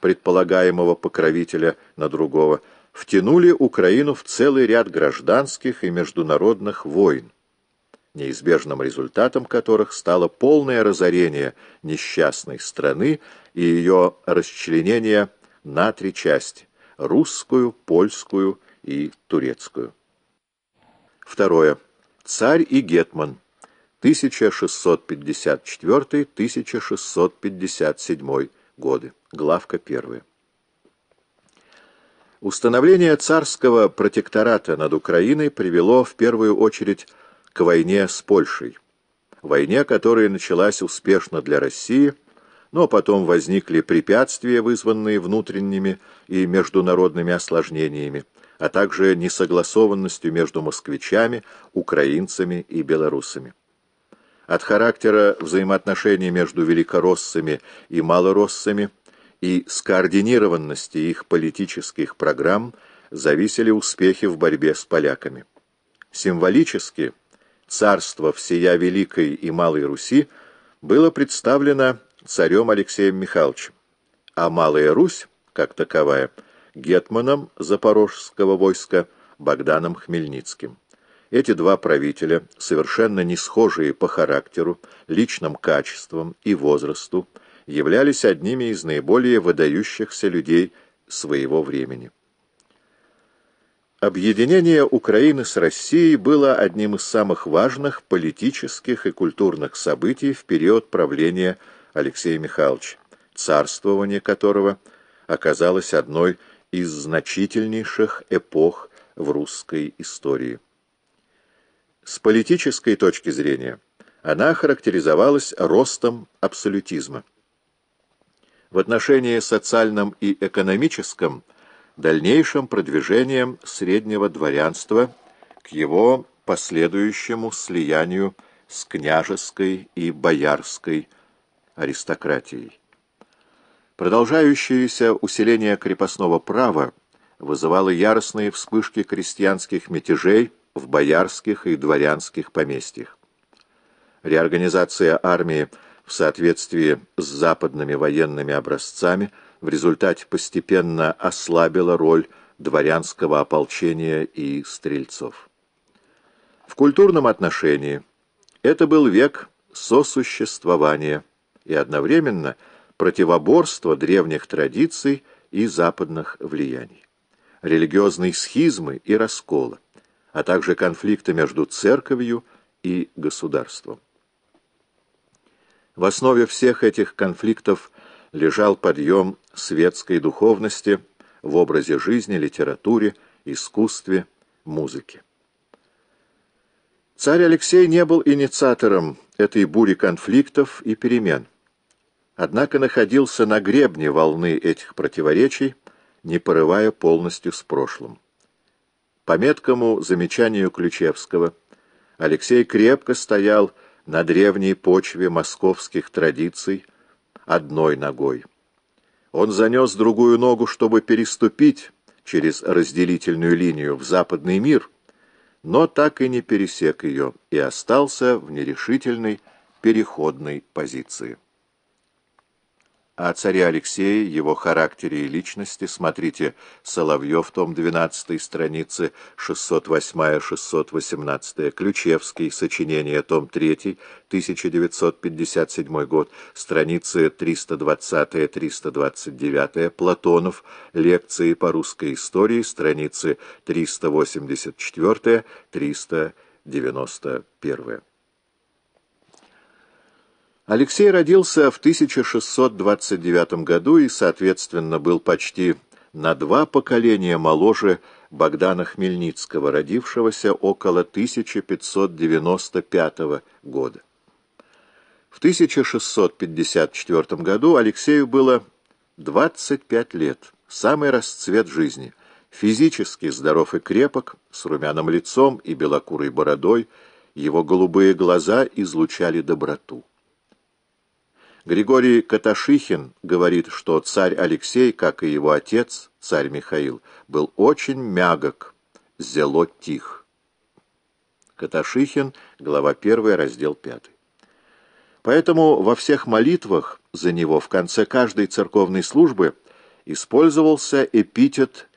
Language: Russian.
предполагаемого покровителя на другого, втянули Украину в целый ряд гражданских и международных войн, неизбежным результатом которых стало полное разорение несчастной страны и ее расчленение на три части – русскую, польскую и турецкую. Второе. Царь и Гетман. 1654-1657 годы. Главка 1. Установление царского протектората над Украиной привело в первую очередь к войне с Польшей. Войне, которая началась успешно для России, но потом возникли препятствия, вызванные внутренними и международными осложнениями, а также несогласованностью между москвичами, украинцами и белорусами. От характера взаимоотношений между великороссами и малороссами и скоординированности их политических программ зависели успехи в борьбе с поляками. Символически царство всея Великой и Малой Руси было представлено царем Алексеем Михайловичем, а Малая Русь, как таковая, гетманом запорожского войска Богданом Хмельницким. Эти два правителя, совершенно не схожие по характеру, личным качествам и возрасту, являлись одними из наиболее выдающихся людей своего времени. Объединение Украины с Россией было одним из самых важных политических и культурных событий в период правления Алексея Михайловича, царствование которого оказалось одной из значительнейших эпох в русской истории. С политической точки зрения она характеризовалась ростом абсолютизма. В отношении социальном и экономическом дальнейшим продвижением среднего дворянства к его последующему слиянию с княжеской и боярской аристократией. Продолжающееся усиление крепостного права вызывало яростные вспышки крестьянских мятежей в боярских и дворянских поместьях. Реорганизация армии в соответствии с западными военными образцами в результате постепенно ослабила роль дворянского ополчения и стрельцов. В культурном отношении это был век сосуществования и одновременно – противоборство древних традиций и западных влияний, религиозной схизмы и раскола, а также конфликта между церковью и государством. В основе всех этих конфликтов лежал подъем светской духовности в образе жизни, литературе, искусстве, музыке. Царь Алексей не был инициатором этой бури конфликтов и перемен – однако находился на гребне волны этих противоречий, не порывая полностью с прошлым. По меткому замечанию Ключевского, Алексей крепко стоял на древней почве московских традиций одной ногой. Он занес другую ногу, чтобы переступить через разделительную линию в западный мир, но так и не пересек ее и остался в нерешительной переходной позиции. О царе Алексее, его характере и личности. Смотрите Соловьев, том 12, страницы 608-618, Ключевский, сочинение, том 3, 1957 год, страницы 320-329, Платонов, лекции по русской истории, страницы 384-391. Алексей родился в 1629 году и, соответственно, был почти на два поколения моложе Богдана Хмельницкого, родившегося около 1595 года. В 1654 году Алексею было 25 лет, самый расцвет жизни, физически здоров и крепок, с румяным лицом и белокурой бородой, его голубые глаза излучали доброту. Григорий Каташихин говорит, что царь Алексей, как и его отец, царь Михаил, был очень мягок, зело тих. Каташихин, глава 1, раздел 5. Поэтому во всех молитвах за него в конце каждой церковной службы использовался эпитет